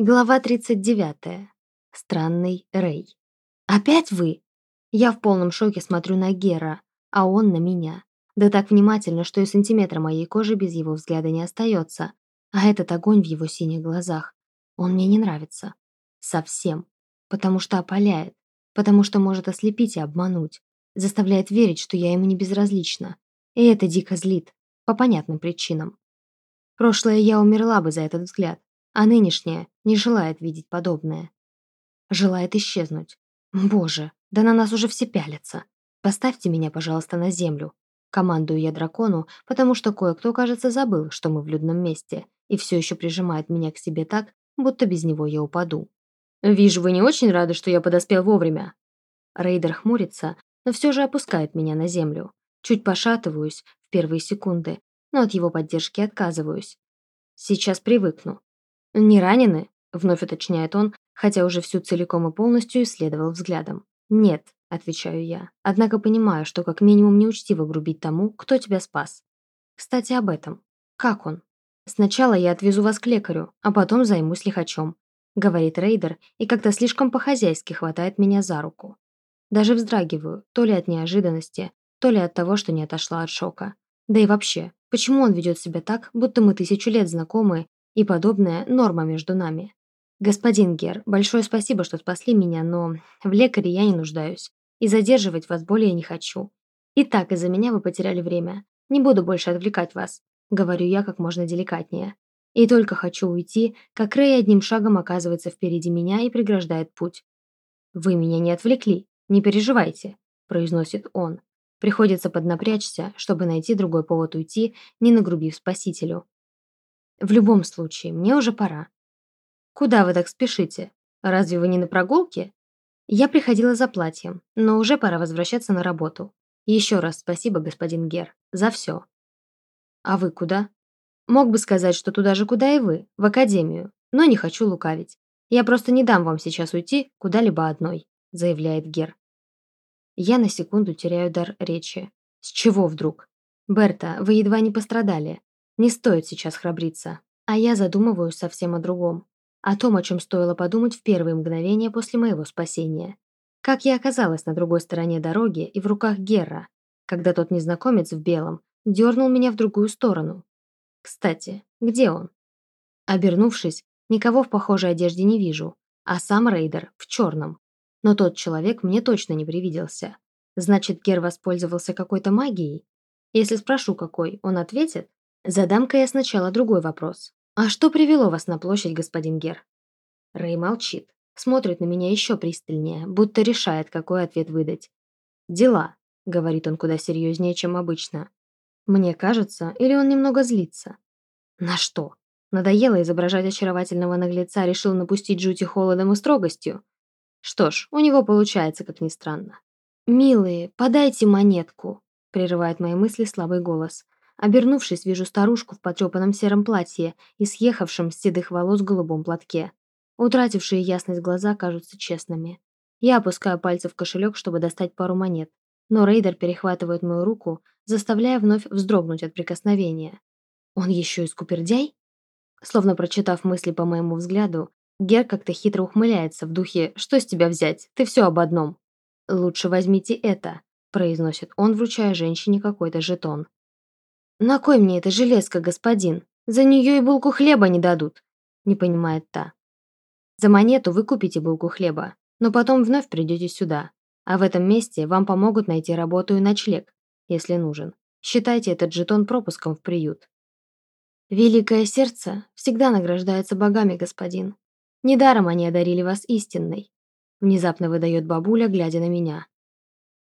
Глава 39. Странный Рэй. «Опять вы?» Я в полном шоке смотрю на Гера, а он на меня. Да так внимательно, что и сантиметра моей кожи без его взгляда не остается. А этот огонь в его синих глазах, он мне не нравится. Совсем. Потому что опаляет. Потому что может ослепить и обмануть. Заставляет верить, что я ему не безразлична. И это дико злит. По понятным причинам. Прошлое я умерла бы за этот взгляд а нынешняя не желает видеть подобное. Желает исчезнуть. Боже, да на нас уже все пялятся. Поставьте меня, пожалуйста, на землю. Командую я дракону, потому что кое-кто, кажется, забыл, что мы в людном месте, и все еще прижимает меня к себе так, будто без него я упаду. «Вижу, вы не очень рады, что я подоспел вовремя». Рейдер хмурится, но все же опускает меня на землю. Чуть пошатываюсь в первые секунды, но от его поддержки отказываюсь. Сейчас привыкну. «Не ранены?» — вновь уточняет он, хотя уже всю целиком и полностью исследовал взглядом. «Нет», — отвечаю я, однако понимаю, что как минимум неучтиво грубить тому, кто тебя спас. Кстати, об этом. Как он? Сначала я отвезу вас к лекарю, а потом займусь лихачом, говорит Рейдер и как-то слишком по-хозяйски хватает меня за руку. Даже вздрагиваю, то ли от неожиданности, то ли от того, что не отошла от шока. Да и вообще, почему он ведет себя так, будто мы тысячу лет знакомы и подобная норма между нами. Господин Гер, большое спасибо, что спасли меня, но в лекаре я не нуждаюсь, и задерживать вас более не хочу. И так из-за меня вы потеряли время. Не буду больше отвлекать вас, говорю я как можно деликатнее. И только хочу уйти, как Рэй одним шагом оказывается впереди меня и преграждает путь. «Вы меня не отвлекли, не переживайте», – произносит он. Приходится поднапрячься, чтобы найти другой повод уйти, не нагрубив спасителю. В любом случае, мне уже пора. Куда вы так спешите? Разве вы не на прогулке? Я приходила за платьем, но уже пора возвращаться на работу. Еще раз спасибо, господин Гер, за все. А вы куда? Мог бы сказать, что туда же, куда и вы, в академию, но не хочу лукавить. Я просто не дам вам сейчас уйти куда-либо одной, заявляет Гер. Я на секунду теряю дар речи. С чего вдруг? Берта, вы едва не пострадали. Не стоит сейчас храбриться. А я задумываюсь совсем о другом. О том, о чем стоило подумать в первые мгновения после моего спасения. Как я оказалась на другой стороне дороги и в руках Герра, когда тот незнакомец в белом дернул меня в другую сторону. Кстати, где он? Обернувшись, никого в похожей одежде не вижу, а сам рейдер в черном. Но тот человек мне точно не привиделся. Значит, Гер воспользовался какой-то магией? Если спрошу, какой, он ответит? Задам-ка я сначала другой вопрос. «А что привело вас на площадь, господин Гер?» Рэй молчит, смотрит на меня еще пристальнее, будто решает, какой ответ выдать. «Дела», — говорит он куда серьезнее, чем обычно. Мне кажется, или он немного злится. На что? Надоело изображать очаровательного наглеца, решил напустить жути холодом и строгостью? Что ж, у него получается, как ни странно. «Милые, подайте монетку», — прерывает мои мысли слабый голос. Обернувшись, вижу старушку в потрепанном сером платье и съехавшем с седых волос голубом платке. Утратившие ясность глаза кажутся честными. Я опускаю пальцы в кошелек, чтобы достать пару монет, но рейдер перехватывает мою руку, заставляя вновь вздрогнуть от прикосновения. Он еще и скупердяй? Словно прочитав мысли по моему взгляду, Гер как-то хитро ухмыляется в духе «Что с тебя взять? Ты все об одном». «Лучше возьмите это», – произносит он, вручая женщине какой-то жетон. «На кой мне эта железка, господин? За нее и булку хлеба не дадут», — не понимает та. «За монету вы купите булку хлеба, но потом вновь придете сюда, а в этом месте вам помогут найти работу и ночлег, если нужен. Считайте этот жетон пропуском в приют». «Великое сердце всегда награждается богами, господин. Недаром они одарили вас истинной», — внезапно выдает бабуля, глядя на меня.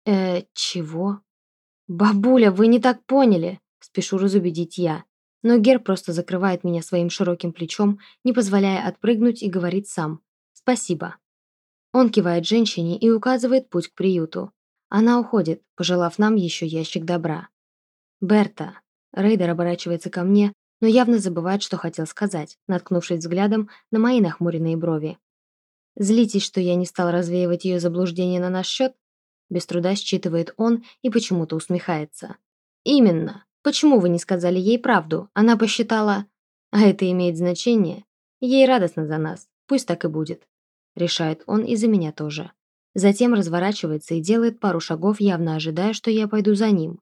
«Э, чего?» «Бабуля, вы не так поняли!» Спешу разубедить я. Но Гер просто закрывает меня своим широким плечом, не позволяя отпрыгнуть и говорит сам «Спасибо». Он кивает женщине и указывает путь к приюту. Она уходит, пожелав нам еще ящик добра. «Берта». Рейдер оборачивается ко мне, но явно забывает, что хотел сказать, наткнувшись взглядом на мои нахмуренные брови. «Злитесь, что я не стал развеивать ее заблуждение на наш счет?» Без труда считывает он и почему-то усмехается. «Именно. Почему вы не сказали ей правду? Она посчитала... А это имеет значение. Ей радостно за нас. Пусть так и будет. Решает он и за меня тоже. Затем разворачивается и делает пару шагов, явно ожидая, что я пойду за ним.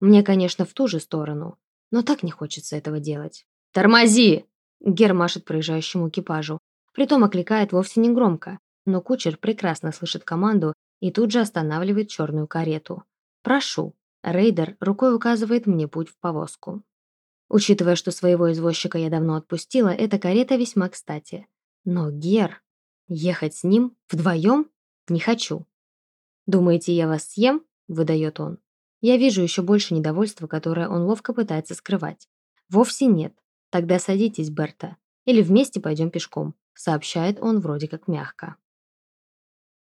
Мне, конечно, в ту же сторону, но так не хочется этого делать. «Тормози!» Гер машет проезжающему экипажу. Притом окликает вовсе не громко, но кучер прекрасно слышит команду и тут же останавливает черную карету. «Прошу». Рейдер рукой указывает мне путь в повозку. Учитывая, что своего извозчика я давно отпустила, эта карета весьма кстати. Но Гер... Ехать с ним? Вдвоем? Не хочу. «Думаете, я вас съем?» – выдает он. Я вижу еще больше недовольства, которое он ловко пытается скрывать. «Вовсе нет. Тогда садитесь, Берта. Или вместе пойдем пешком», – сообщает он вроде как мягко.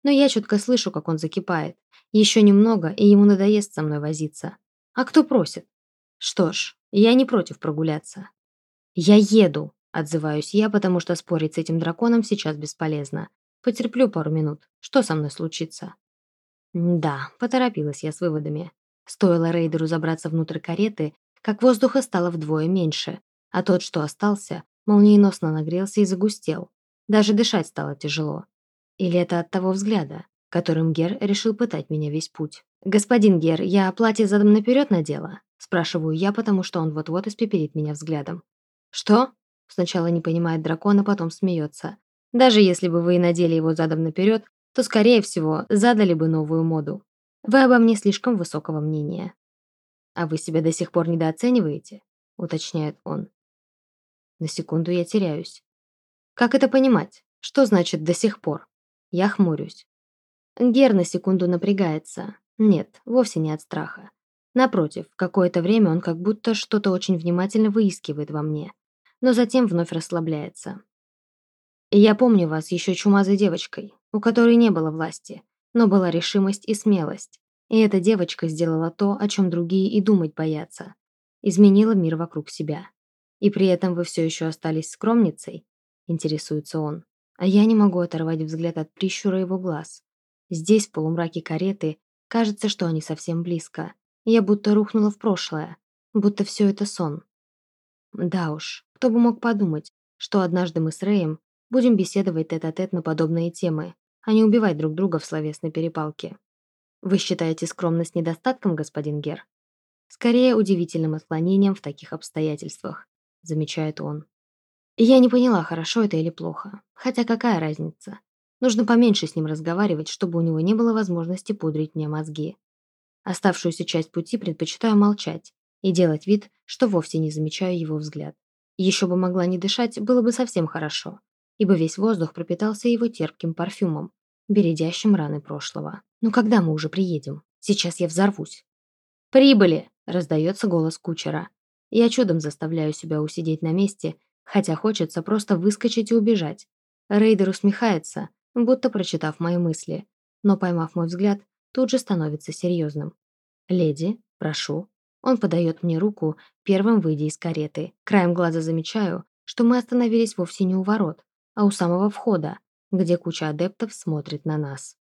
Но я четко слышу, как он закипает. Еще немного, и ему надоест со мной возиться. А кто просит? Что ж, я не против прогуляться. Я еду, отзываюсь я, потому что спорить с этим драконом сейчас бесполезно. Потерплю пару минут. Что со мной случится? Да, поторопилась я с выводами. Стоило рейдеру забраться внутрь кареты, как воздуха стало вдвое меньше, а тот, что остался, молниеносно нагрелся и загустел. Даже дышать стало тяжело. Или это от того взгляда, которым Гер решил пытать меня весь путь? «Господин Гер, я платье задом наперед надела?» Спрашиваю я, потому что он вот-вот испеперит меня взглядом. «Что?» Сначала не понимает дракон, а потом смеется. «Даже если бы вы и надели его задом наперед, то, скорее всего, задали бы новую моду. Вы обо мне слишком высокого мнения». «А вы себя до сих пор недооцениваете?» уточняет он. На секунду я теряюсь. Как это понимать? Что значит «до сих пор»? Я хмурюсь. Гер на секунду напрягается. Нет, вовсе не от страха. Напротив, какое-то время он как будто что-то очень внимательно выискивает во мне, но затем вновь расслабляется. Я помню вас еще чумазой девочкой, у которой не было власти, но была решимость и смелость. И эта девочка сделала то, о чем другие и думать боятся. Изменила мир вокруг себя. И при этом вы все еще остались скромницей? Интересуется он а я не могу оторвать взгляд от прищура его глаз. Здесь, в полумраке кареты, кажется, что они совсем близко. Я будто рухнула в прошлое, будто все это сон. Да уж, кто бы мог подумать, что однажды мы с Рэем будем беседовать тет-а-тет -тет на подобные темы, а не убивать друг друга в словесной перепалке. Вы считаете скромность недостатком, господин Гер? Скорее, удивительным отклонением в таких обстоятельствах, замечает он. Я не поняла, хорошо это или плохо. Хотя какая разница? Нужно поменьше с ним разговаривать, чтобы у него не было возможности пудрить мне мозги. Оставшуюся часть пути предпочитаю молчать и делать вид, что вовсе не замечаю его взгляд. Еще бы могла не дышать, было бы совсем хорошо, ибо весь воздух пропитался его терпким парфюмом, бередящим раны прошлого. «Ну когда мы уже приедем? Сейчас я взорвусь». «Прибыли!» – раздается голос кучера. Я чудом заставляю себя усидеть на месте хотя хочется просто выскочить и убежать. Рейдер усмехается, будто прочитав мои мысли, но, поймав мой взгляд, тут же становится серьезным. «Леди, прошу». Он подает мне руку, первым выйдя из кареты. Краем глаза замечаю, что мы остановились вовсе не у ворот, а у самого входа, где куча адептов смотрит на нас.